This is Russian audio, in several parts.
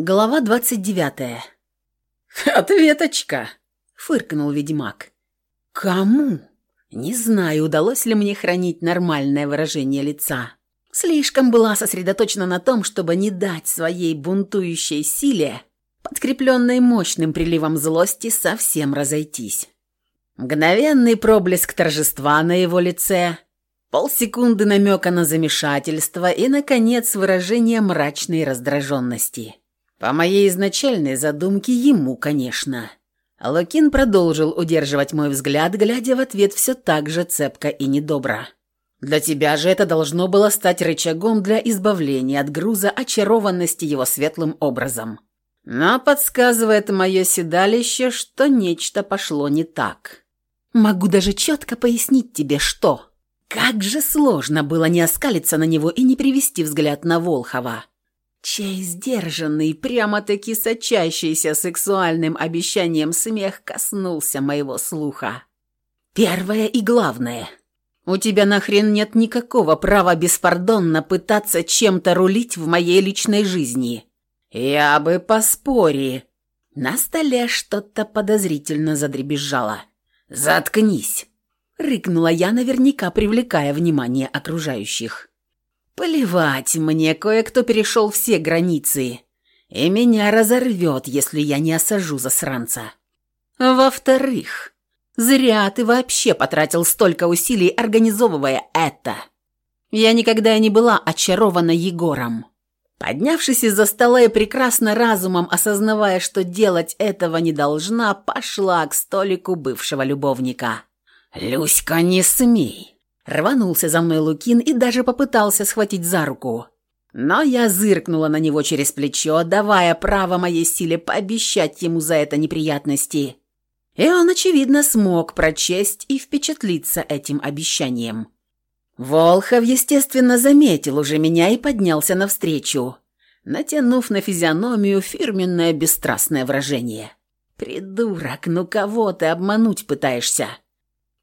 Глава двадцать девятая. «Ответочка!» — фыркнул ведьмак. «Кому?» Не знаю, удалось ли мне хранить нормальное выражение лица. Слишком была сосредоточена на том, чтобы не дать своей бунтующей силе, подкрепленной мощным приливом злости, совсем разойтись. Мгновенный проблеск торжества на его лице, полсекунды намека на замешательство и, наконец, выражение мрачной раздраженности. По моей изначальной задумке ему, конечно. Лукин продолжил удерживать мой взгляд, глядя в ответ все так же цепко и недобро. «Для тебя же это должно было стать рычагом для избавления от груза очарованности его светлым образом. Но подсказывает мое седалище, что нечто пошло не так. Могу даже четко пояснить тебе, что. Как же сложно было не оскалиться на него и не привести взгляд на Волхова чей сдержанный, прямо-таки сочащийся сексуальным обещанием смех коснулся моего слуха. Первое и главное. У тебя нахрен нет никакого права беспардонно пытаться чем-то рулить в моей личной жизни. Я бы поспори. На столе что-то подозрительно задребезжало. «Заткнись!» — рыкнула я, наверняка привлекая внимание окружающих. Плевать мне, кое-кто перешел все границы, и меня разорвет, если я не осажу засранца. Во-вторых, зря ты вообще потратил столько усилий, организовывая это. Я никогда не была очарована Егором. Поднявшись из-за стола и прекрасно разумом осознавая, что делать этого не должна, пошла к столику бывшего любовника. «Люська, не смей!» Рванулся за мной Лукин и даже попытался схватить за руку. Но я зыркнула на него через плечо, давая право моей силе пообещать ему за это неприятности. И он, очевидно, смог прочесть и впечатлиться этим обещанием. Волхов, естественно, заметил уже меня и поднялся навстречу, натянув на физиономию фирменное бесстрастное выражение. «Придурок, ну кого ты обмануть пытаешься?»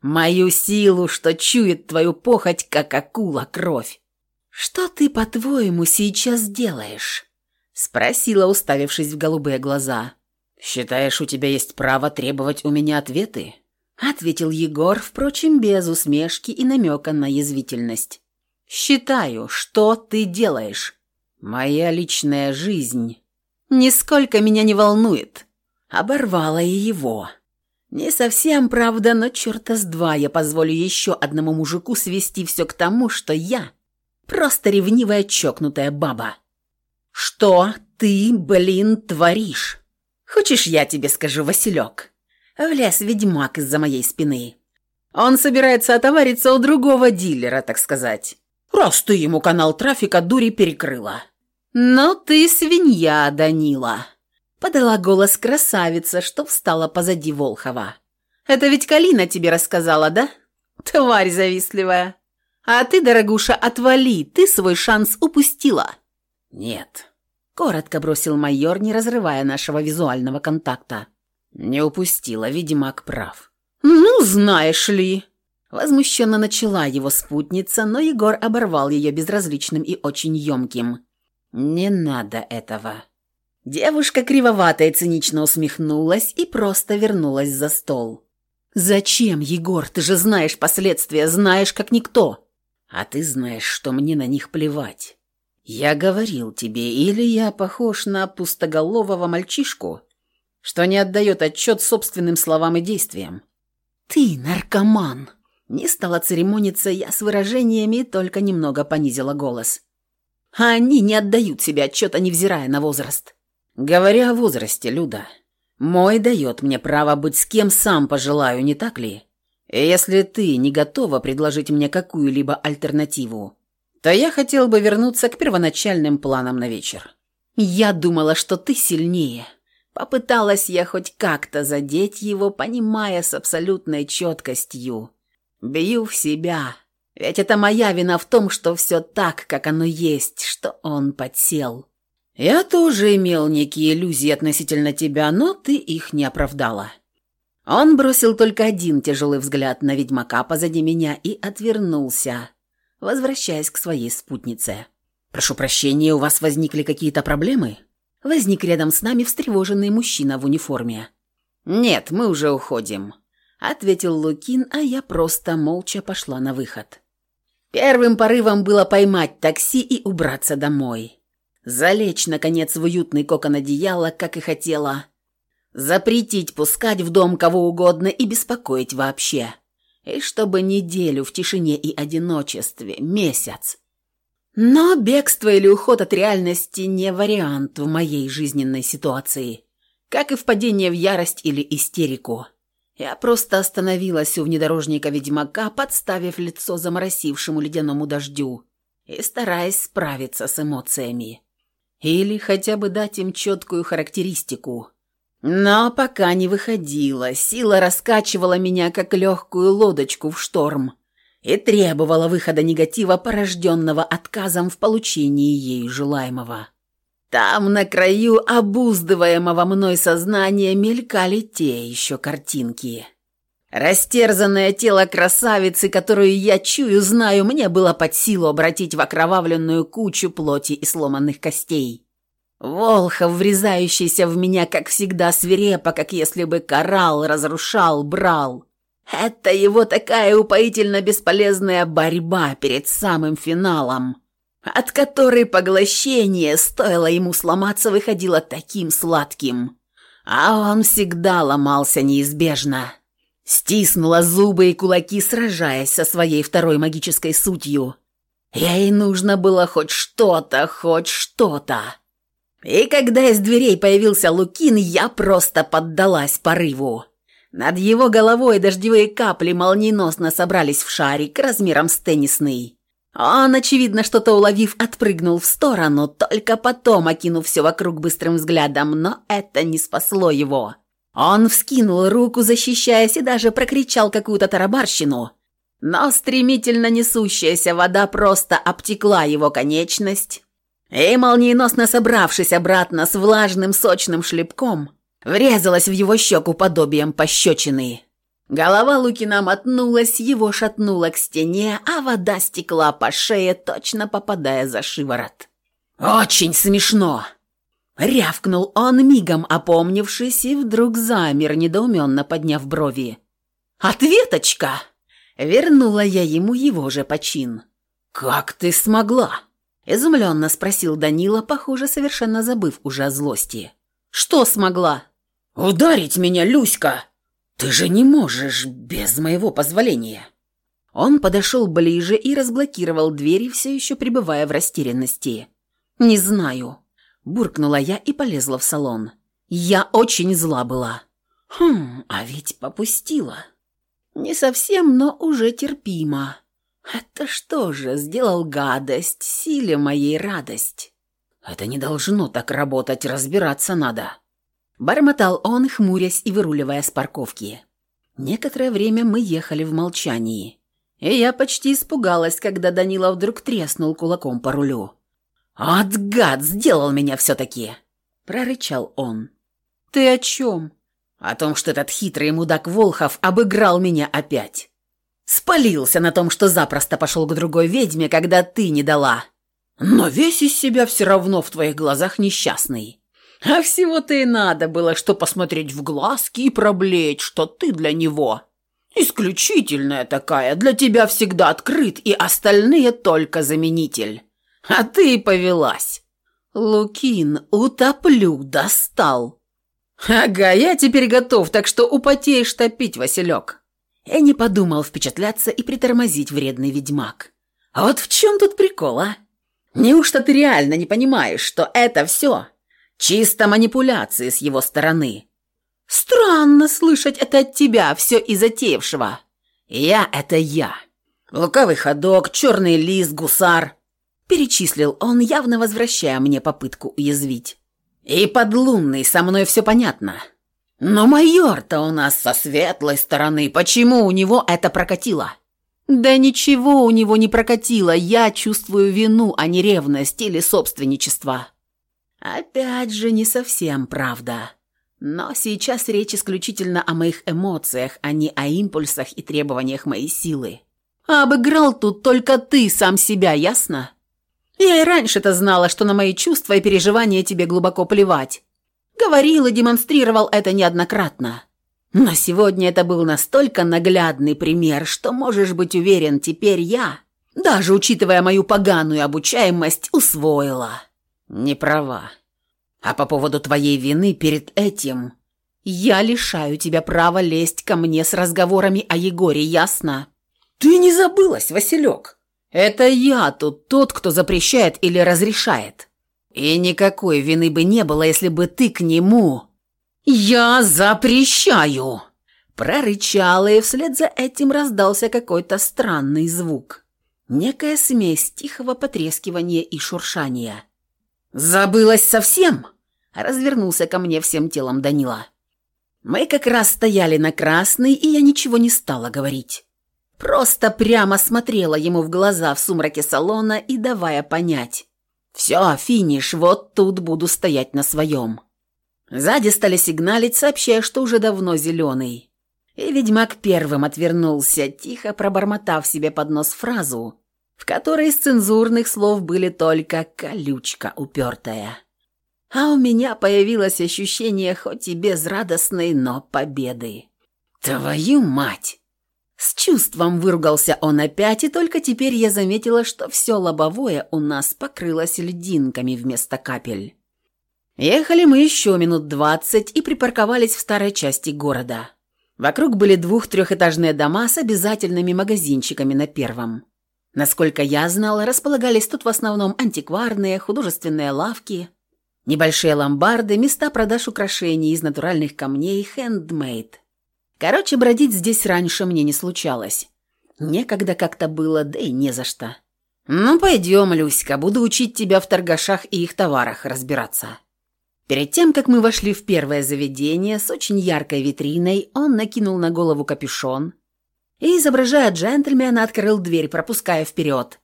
Мою силу, что чует твою похоть, как акула кровь. Что ты, по-твоему, сейчас делаешь? Спросила, уставившись в голубые глаза. Считаешь, у тебя есть право требовать у меня ответы? Ответил Егор, впрочем, без усмешки и намека на язвительность. Считаю, что ты делаешь. Моя личная жизнь нисколько меня не волнует. Оборвала и его. Не совсем правда, но черта с два я позволю еще одному мужику свести все к тому, что я просто ревнивая чокнутая баба. Что ты, блин, творишь? Хочешь, я тебе скажу, Василек? Влез ведьмак из-за моей спины. Он собирается отовариться у другого дилера, так сказать. Раз ты ему канал трафика дури перекрыла. Но ты свинья, Данила подала голос красавица, что встала позади Волхова. «Это ведь Калина тебе рассказала, да? Тварь завистливая. А ты, дорогуша, отвали, ты свой шанс упустила». «Нет», — коротко бросил майор, не разрывая нашего визуального контакта. «Не упустила, ведьмак прав». «Ну, знаешь ли...» Возмущенно начала его спутница, но Егор оборвал ее безразличным и очень емким. «Не надо этого». Девушка кривовато и цинично усмехнулась и просто вернулась за стол. «Зачем, Егор? Ты же знаешь последствия, знаешь, как никто. А ты знаешь, что мне на них плевать. Я говорил тебе, или я похож на пустоголового мальчишку, что не отдает отчет собственным словам и действиям. Ты наркоман!» Не стала церемониться я с выражениями, только немного понизила голос. А они не отдают себе отчета, невзирая на возраст. Говоря о возрасте, Люда, мой дает мне право быть с кем сам пожелаю, не так ли? Если ты не готова предложить мне какую-либо альтернативу, то я хотел бы вернуться к первоначальным планам на вечер. Я думала, что ты сильнее. Попыталась я хоть как-то задеть его, понимая с абсолютной четкостью. Бью в себя. Ведь это моя вина в том, что все так, как оно есть, что он подсел. «Я тоже имел некие иллюзии относительно тебя, но ты их не оправдала». Он бросил только один тяжелый взгляд на ведьмака позади меня и отвернулся, возвращаясь к своей спутнице. «Прошу прощения, у вас возникли какие-то проблемы?» Возник рядом с нами встревоженный мужчина в униформе. «Нет, мы уже уходим», — ответил Лукин, а я просто молча пошла на выход. Первым порывом было поймать такси и убраться домой. Залечь, наконец, в уютный кокон одеяла, как и хотела. Запретить пускать в дом кого угодно и беспокоить вообще. И чтобы неделю в тишине и одиночестве, месяц. Но бегство или уход от реальности не вариант в моей жизненной ситуации. Как и впадение в ярость или истерику. Я просто остановилась у внедорожника-ведьмака, подставив лицо заморосившему ледяному дождю и стараясь справиться с эмоциями. Или хотя бы дать им четкую характеристику. Но пока не выходила, сила раскачивала меня, как легкую лодочку в шторм, и требовала выхода негатива, порожденного отказом в получении ей желаемого. Там, на краю обуздываемого мной сознания, мелькали те еще картинки. Растерзанное тело красавицы, которую я чую, знаю, мне было под силу обратить в окровавленную кучу плоти и сломанных костей. Волхов, врезающийся в меня, как всегда, свирепо, как если бы карал, разрушал, брал. Это его такая упоительно бесполезная борьба перед самым финалом от которой поглощение, стоило ему сломаться, выходило таким сладким. А он всегда ломался неизбежно. Стиснула зубы и кулаки, сражаясь со своей второй магической сутью. Ей нужно было хоть что-то, хоть что-то. И когда из дверей появился Лукин, я просто поддалась порыву. Над его головой дождевые капли молниеносно собрались в шарик размером с теннисный. Он, очевидно, что-то уловив, отпрыгнул в сторону, только потом окинув все вокруг быстрым взглядом, но это не спасло его. Он вскинул руку, защищаясь, и даже прокричал какую-то тарабарщину. Но стремительно несущаяся вода просто обтекла его конечность, и, молниеносно собравшись обратно с влажным сочным шлепком, врезалась в его щеку подобием пощечины. Голова Лукина мотнулась, его шатнуло к стене, а вода стекла по шее, точно попадая за шиворот. «Очень смешно!» Рявкнул он, мигом опомнившись, и вдруг замер, недоуменно подняв брови. «Ответочка!» Вернула я ему его же почин. «Как ты смогла?» Изумленно спросил Данила, похоже, совершенно забыв уже о злости. «Что смогла?» «Ударить меня, Люська!» «Ты же не можешь без моего позволения!» Он подошел ближе и разблокировал двери, все еще пребывая в растерянности. «Не знаю», – буркнула я и полезла в салон. «Я очень зла была». «Хм, а ведь попустила». «Не совсем, но уже терпимо». «Это что же, сделал гадость, силе моей радость?» «Это не должно так работать, разбираться надо». Бормотал он, хмурясь и выруливая с парковки. Некоторое время мы ехали в молчании. И я почти испугалась, когда Данила вдруг треснул кулаком по рулю. «От гад, сделал меня все-таки!» – прорычал он. «Ты о чем?» «О том, что этот хитрый мудак Волхов обыграл меня опять. Спалился на том, что запросто пошел к другой ведьме, когда ты не дала. Но весь из себя все равно в твоих глазах несчастный. А всего-то и надо было, что посмотреть в глазки и проблеять, что ты для него. Исключительная такая, для тебя всегда открыт, и остальные только заменитель. А ты и повелась. Лукин, утоплю, достал. Ага, я теперь готов, так что употеешь топить, Василек. Я не подумал впечатляться и притормозить вредный ведьмак. А вот в чем тут прикол, а? Неужто ты реально не понимаешь, что это все Чисто манипуляции с его стороны. Странно слышать это от тебя, все из затеявшего. Я — это я. Лукавый ходок, черный лис, гусар. Перечислил он, явно возвращая мне попытку уязвить. И подлунный, со мной все понятно. Но майор-то у нас со светлой стороны. Почему у него это прокатило? Да ничего у него не прокатило. Я чувствую вину, а не ревность или собственничество. Опять же, не совсем правда. Но сейчас речь исключительно о моих эмоциях, а не о импульсах и требованиях моей силы. А обыграл тут только ты сам себя, ясно? Я и раньше-то знала, что на мои чувства и переживания тебе глубоко плевать. Говорил и демонстрировал это неоднократно. Но сегодня это был настолько наглядный пример, что можешь быть уверен, теперь я, даже учитывая мою поганую обучаемость, усвоила. Не права. А по поводу твоей вины перед этим, я лишаю тебя права лезть ко мне с разговорами о Егоре, ясно? Ты не забылась, Василек. Это я тут тот, кто запрещает или разрешает. И никакой вины бы не было, если бы ты к нему... «Я запрещаю!» Прорычала, и вслед за этим раздался какой-то странный звук. Некая смесь тихого потрескивания и шуршания. «Забылась совсем?» Развернулся ко мне всем телом Данила. Мы как раз стояли на красный, и я ничего не стала говорить. Просто прямо смотрела ему в глаза в сумраке салона и давая понять. «Все, финиш, вот тут буду стоять на своем». Сзади стали сигналить, сообщая, что уже давно зеленый. И ведьмак первым отвернулся, тихо пробормотав себе под нос фразу, в которой из цензурных слов были только «колючка упертая». А у меня появилось ощущение хоть и безрадостной, но победы. «Твою мать!» С чувством выругался он опять, и только теперь я заметила, что все лобовое у нас покрылось льдинками вместо капель. Ехали мы еще минут двадцать и припарковались в старой части города. Вокруг были двух-трехэтажные дома с обязательными магазинчиками на первом. Насколько я знала, располагались тут в основном антикварные, художественные лавки, небольшие ломбарды, места продаж украшений из натуральных камней, хендмейд. Короче, бродить здесь раньше мне не случалось. Некогда как-то было, да и не за что. «Ну, пойдем, Люська, буду учить тебя в торгашах и их товарах разбираться». Перед тем, как мы вошли в первое заведение с очень яркой витриной, он накинул на голову капюшон и, изображая джентльмена, открыл дверь, пропуская вперед,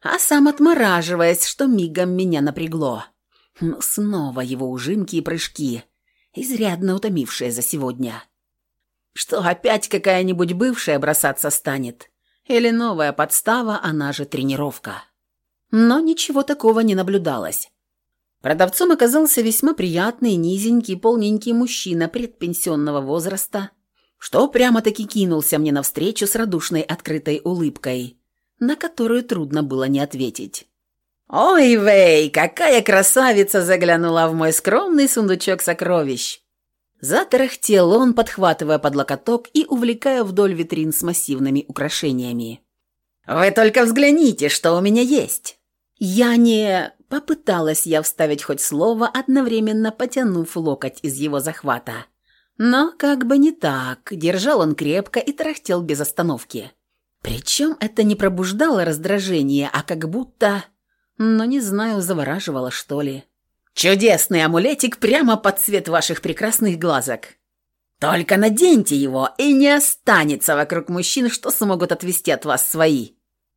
а сам отмораживаясь, что мигом меня напрягло. Ну, снова его ужимки и прыжки, изрядно утомившие за сегодня. Что опять какая-нибудь бывшая бросаться станет? Или новая подстава, она же тренировка? Но ничего такого не наблюдалось. Продавцом оказался весьма приятный, низенький, полненький мужчина предпенсионного возраста, что прямо-таки кинулся мне навстречу с радушной открытой улыбкой, на которую трудно было не ответить. «Ой, Вэй, какая красавица заглянула в мой скромный сундучок сокровищ!» Затарахтел он, подхватывая под локоток и увлекая вдоль витрин с массивными украшениями. «Вы только взгляните, что у меня есть!» «Я не...» Попыталась я вставить хоть слово, одновременно потянув локоть из его захвата. Но как бы не так, держал он крепко и трахтел без остановки. Причем это не пробуждало раздражение, а как будто... Но не знаю, завораживало, что ли. «Чудесный амулетик прямо под цвет ваших прекрасных глазок. Только наденьте его, и не останется вокруг мужчин, что смогут отвести от вас свои».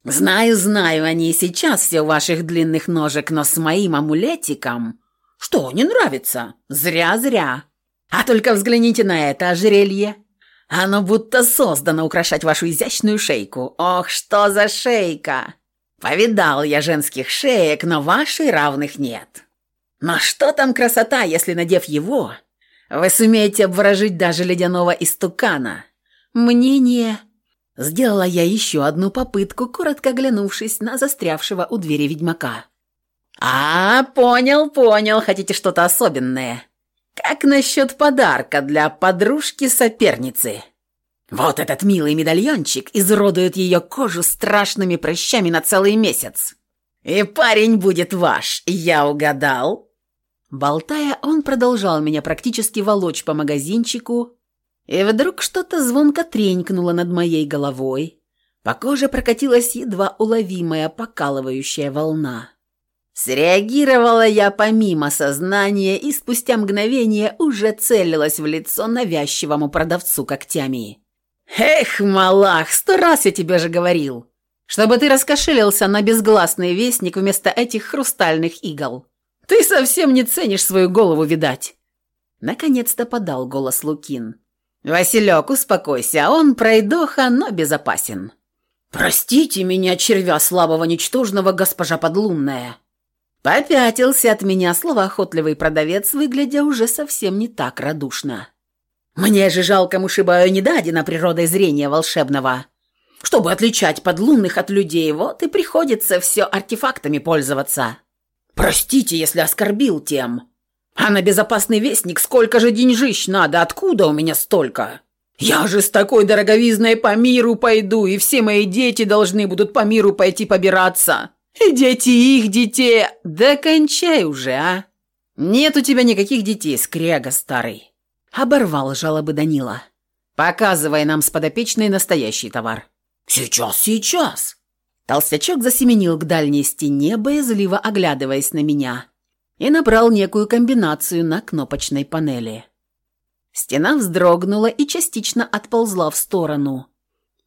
«Знаю, знаю, они и сейчас все ваших длинных ножек, но с моим амулетиком...» «Что, не нравится?» «Зря, зря. А только взгляните на это ожерелье. Оно будто создано украшать вашу изящную шейку. Ох, что за шейка! Повидал я женских шеек, но вашей равных нет. Но что там красота, если, надев его, вы сумеете обворожить даже ледяного истукана?» «Мнение...» Сделала я еще одну попытку, коротко оглянувшись на застрявшего у двери ведьмака. «А, понял, понял, хотите что-то особенное. Как насчет подарка для подружки-соперницы? Вот этот милый медальончик изуродует ее кожу страшными прыщами на целый месяц. И парень будет ваш, я угадал?» Болтая, он продолжал меня практически волочь по магазинчику, и вдруг что-то звонко тренькнуло над моей головой. По коже прокатилась едва уловимая покалывающая волна. Среагировала я помимо сознания и спустя мгновение уже целилась в лицо навязчивому продавцу когтями. «Эх, малах, сто раз я тебе же говорил, чтобы ты раскошелился на безгласный вестник вместо этих хрустальных игл. Ты совсем не ценишь свою голову, видать». Наконец-то подал голос Лукин. «Василек, успокойся, он пройдоха, но безопасен». «Простите меня, червя слабого ничтожного, госпожа подлунная!» Попятился от меня словоохотливый продавец, выглядя уже совсем не так радушно. «Мне же жалко мушибаю не дадено природой зрения волшебного. Чтобы отличать подлунных от людей, вот и приходится все артефактами пользоваться. Простите, если оскорбил тем. А на безопасный вестник сколько же деньжищ надо, откуда у меня столько?» Я же с такой дороговизной по миру пойду, и все мои дети должны будут по миру пойти побираться. И дети их детей. Да кончай уже, а. Нет у тебя никаких детей, скряга старый. Оборвал жалобы Данила. Показывай нам с подопечной настоящий товар. Сейчас, сейчас. Толстячок засеменил к дальней стене, боязливо оглядываясь на меня, и набрал некую комбинацию на кнопочной панели. Стена вздрогнула и частично отползла в сторону,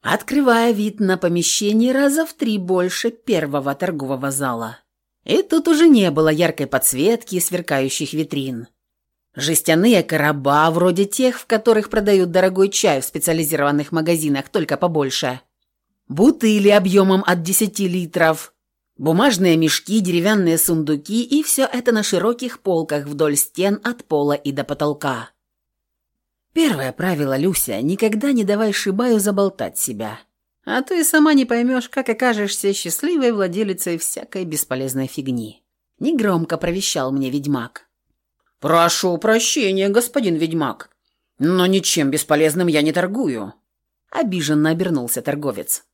открывая вид на помещение раза в три больше первого торгового зала. И тут уже не было яркой подсветки и сверкающих витрин. Жестяные короба, вроде тех, в которых продают дорогой чай в специализированных магазинах, только побольше. Бутыли объемом от 10 литров, бумажные мешки, деревянные сундуки и все это на широких полках вдоль стен от пола и до потолка. Первое правило, Люся, никогда не давай Шибаю заболтать себя. А то и сама не поймешь, как окажешься счастливой владелицей всякой бесполезной фигни. Негромко провещал мне ведьмак. «Прошу прощения, господин ведьмак, но ничем бесполезным я не торгую», — обиженно обернулся торговец.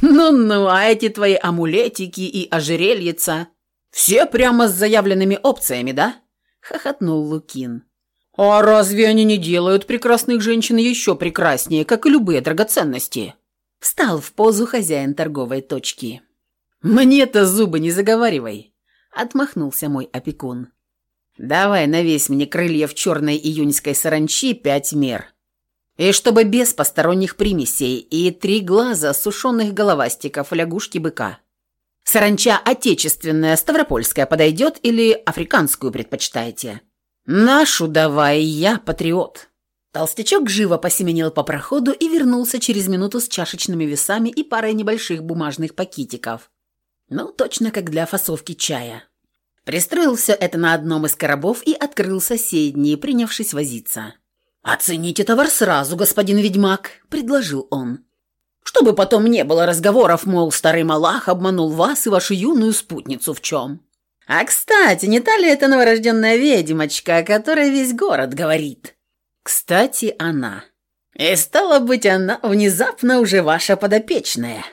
«Ну-ну, а эти твои амулетики и ожерельица все прямо с заявленными опциями, да?» — хохотнул Лукин. «А разве они не делают прекрасных женщин еще прекраснее, как и любые драгоценности?» Встал в позу хозяин торговой точки. «Мне-то зубы не заговаривай», — отмахнулся мой опекун. «Давай навесь мне крылья в черной июньской саранчи пять мер. И чтобы без посторонних примесей и три глаза сушеных головастиков лягушки быка. Саранча отечественная, ставропольская подойдет или африканскую предпочитаете?» «Нашу давай, я патриот». Толстячок живо посеменил по проходу и вернулся через минуту с чашечными весами и парой небольших бумажных пакетиков. Ну, точно как для фасовки чая. Пристроил все это на одном из коробов и открыл соседний, принявшись возиться. «Оцените товар сразу, господин ведьмак», — предложил он. «Чтобы потом не было разговоров, мол, старый малах обманул вас и вашу юную спутницу в чем». А, кстати, не та ли это новорожденная ведьмочка, о которой весь город говорит? Кстати, она. И стало быть, она внезапно уже ваша подопечная.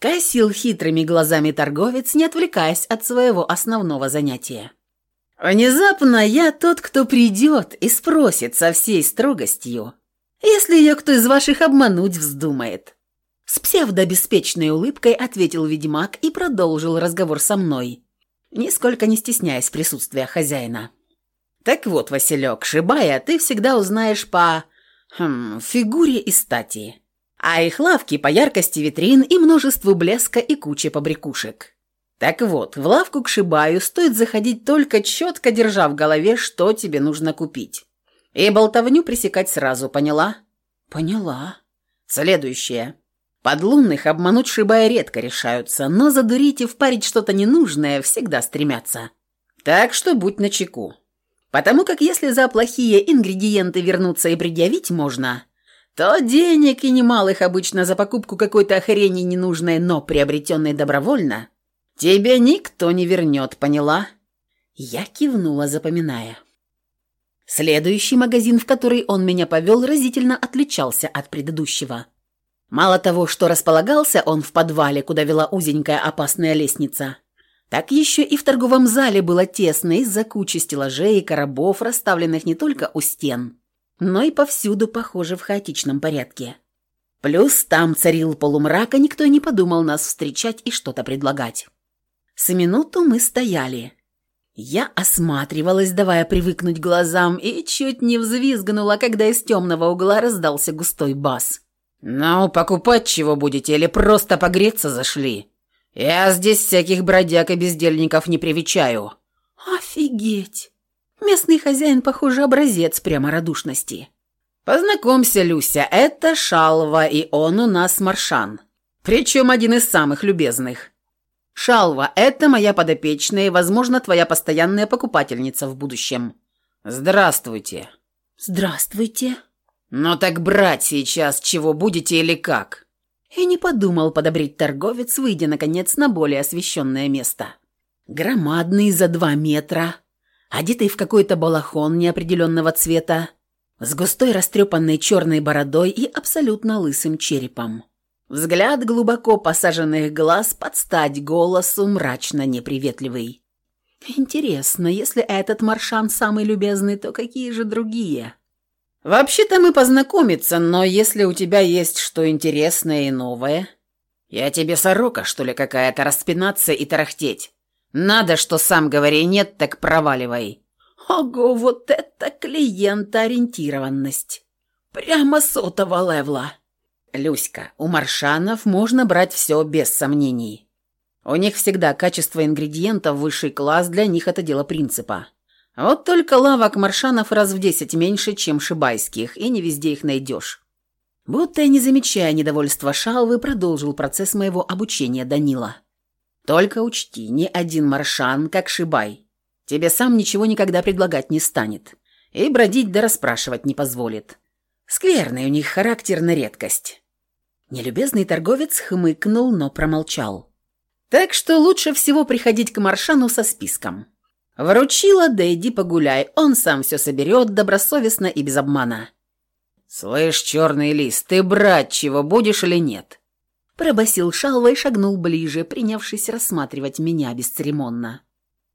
Косил хитрыми глазами торговец, не отвлекаясь от своего основного занятия. Внезапно я тот, кто придет и спросит со всей строгостью, если ее кто из ваших обмануть вздумает. С псевдобеспечной улыбкой ответил ведьмак и продолжил разговор со мной нисколько не стесняясь присутствия хозяина. «Так вот, Василек, шибая, ты всегда узнаешь по... Хм, фигуре и стати. А их лавки по яркости витрин и множеству блеска и куче побрякушек. Так вот, в лавку к шибаю стоит заходить только четко держа в голове, что тебе нужно купить. И болтовню пресекать сразу, поняла?» «Поняла». «Следующее. Подлунных обмануть шибая редко решаются, но задурить и впарить что-то ненужное всегда стремятся. Так что будь начеку. Потому как если за плохие ингредиенты вернуться и предъявить можно, то денег и немалых обычно за покупку какой-то хрени ненужной, но приобретенной добровольно, тебе никто не вернет, поняла? Я кивнула, запоминая. Следующий магазин, в который он меня повел, разительно отличался от предыдущего – Мало того, что располагался он в подвале, куда вела узенькая опасная лестница, так еще и в торговом зале было тесно из-за кучи стеллажей и коробов, расставленных не только у стен, но и повсюду, похоже, в хаотичном порядке. Плюс там царил полумрак, а никто не подумал нас встречать и что-то предлагать. С минуту мы стояли. Я осматривалась, давая привыкнуть глазам, и чуть не взвизгнула, когда из темного угла раздался густой бас. «Ну, покупать чего будете или просто погреться зашли? Я здесь всяких бродяг и бездельников не привечаю». «Офигеть! Местный хозяин, похоже, образец прямо радушности». «Познакомься, Люся, это Шалва, и он у нас маршан. Причем один из самых любезных. Шалва – это моя подопечная и, возможно, твоя постоянная покупательница в будущем. Здравствуйте. Здравствуйте. Ну так брать сейчас чего будете или как? И не подумал подобрить торговец, выйдя, наконец, на более освещенное место. Громадный за два метра, одетый в какой-то балахон неопределенного цвета, с густой растрепанной черной бородой и абсолютно лысым черепом. Взгляд глубоко посаженных глаз под стать голосу мрачно неприветливый. Интересно, если этот маршан самый любезный, то какие же другие? Вообще-то мы познакомиться, но если у тебя есть что интересное и новое... Я тебе сорока, что ли, какая-то распинаться и тарахтеть? Надо, что сам говори нет, так проваливай. Ого, вот это клиентоориентированность. Прямо сотого левла. Люська, у маршанов можно брать все без сомнений. У них всегда качество ингредиентов высший класс, для них это дело принципа. Вот только лавок маршанов раз в десять меньше, чем шибайских, и не везде их найдешь. Будто и не замечая недовольства Шалвы, продолжил процесс моего обучения Данила. Только учти, ни один маршан, как Шибай, тебе сам ничего никогда предлагать не станет. И бродить да расспрашивать не позволит. Скверный у них характер на редкость. Нелюбезный торговец хмыкнул, но промолчал. Так что лучше всего приходить к Маршану со списком. Вручила, да иди погуляй, он сам все соберет добросовестно и без обмана. «Слышь, черный лист, ты брать чего будешь или нет?» Пробасил шалва и шагнул ближе, принявшись рассматривать меня бесцеремонно.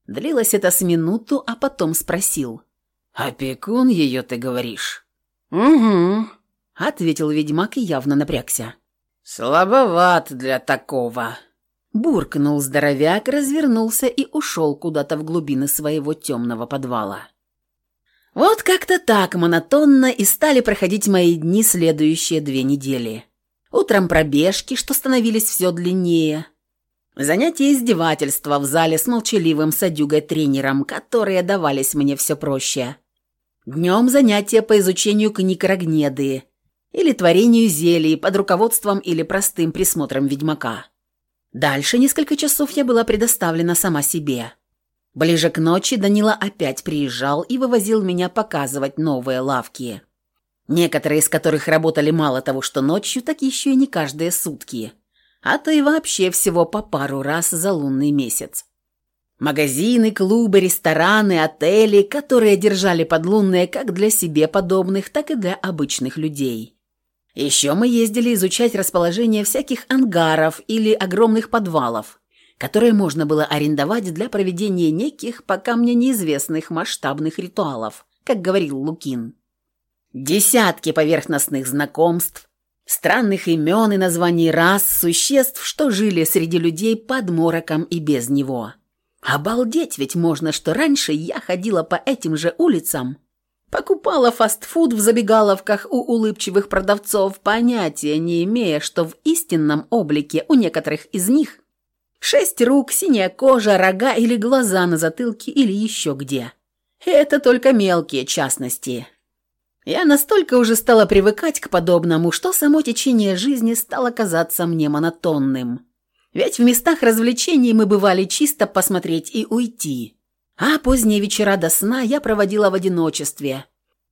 Длилось это с минуту, а потом спросил. «Опекун ее, ты говоришь?» «Угу», — ответил ведьмак и явно напрягся. «Слабоват для такого», — буркнул здоровяк, развернулся и ушел куда-то в глубины своего темного подвала. Вот как-то так монотонно и стали проходить мои дни следующие две недели. Утром пробежки, что становились все длиннее. Занятия издевательства в зале с молчаливым садюгой-тренером, которые давались мне все проще. Днем занятия по изучению книг Рогнеды или творению зелий под руководством или простым присмотром ведьмака. Дальше несколько часов я была предоставлена сама себе. Ближе к ночи Данила опять приезжал и вывозил меня показывать новые лавки. Некоторые из которых работали мало того, что ночью, так еще и не каждые сутки, а то и вообще всего по пару раз за лунный месяц. Магазины, клубы, рестораны, отели, которые держали подлунные как для себе подобных, так и для обычных людей. Еще мы ездили изучать расположение всяких ангаров или огромных подвалов, которые можно было арендовать для проведения неких, пока мне неизвестных масштабных ритуалов, как говорил Лукин. Десятки поверхностных знакомств, странных имен и названий рас, существ, что жили среди людей под мороком и без него – Обалдеть ведь можно, что раньше я ходила по этим же улицам, покупала фастфуд в забегаловках у улыбчивых продавцов, понятия не имея, что в истинном облике у некоторых из них шесть рук, синяя кожа, рога или глаза на затылке или еще где. Это только мелкие частности. Я настолько уже стала привыкать к подобному, что само течение жизни стало казаться мне монотонным. Ведь в местах развлечений мы бывали чисто посмотреть и уйти. А поздние вечера до сна я проводила в одиночестве,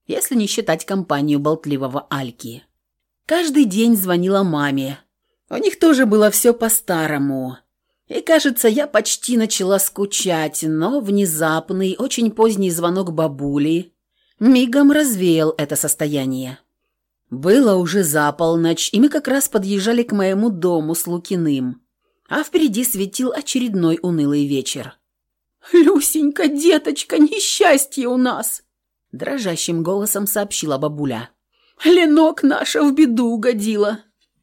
если не считать компанию болтливого Альки. Каждый день звонила маме. У них тоже было все по-старому. И, кажется, я почти начала скучать, но внезапный, очень поздний звонок бабули мигом развеял это состояние. Было уже за полночь, и мы как раз подъезжали к моему дому с Лукиным а впереди светил очередной унылый вечер. «Люсенька, деточка, несчастье у нас!» Дрожащим голосом сообщила бабуля. «Ленок наша в беду угодила.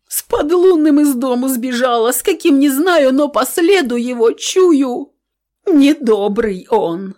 С подлунным из дому сбежала, с каким не знаю, но по следу его чую. Недобрый он!»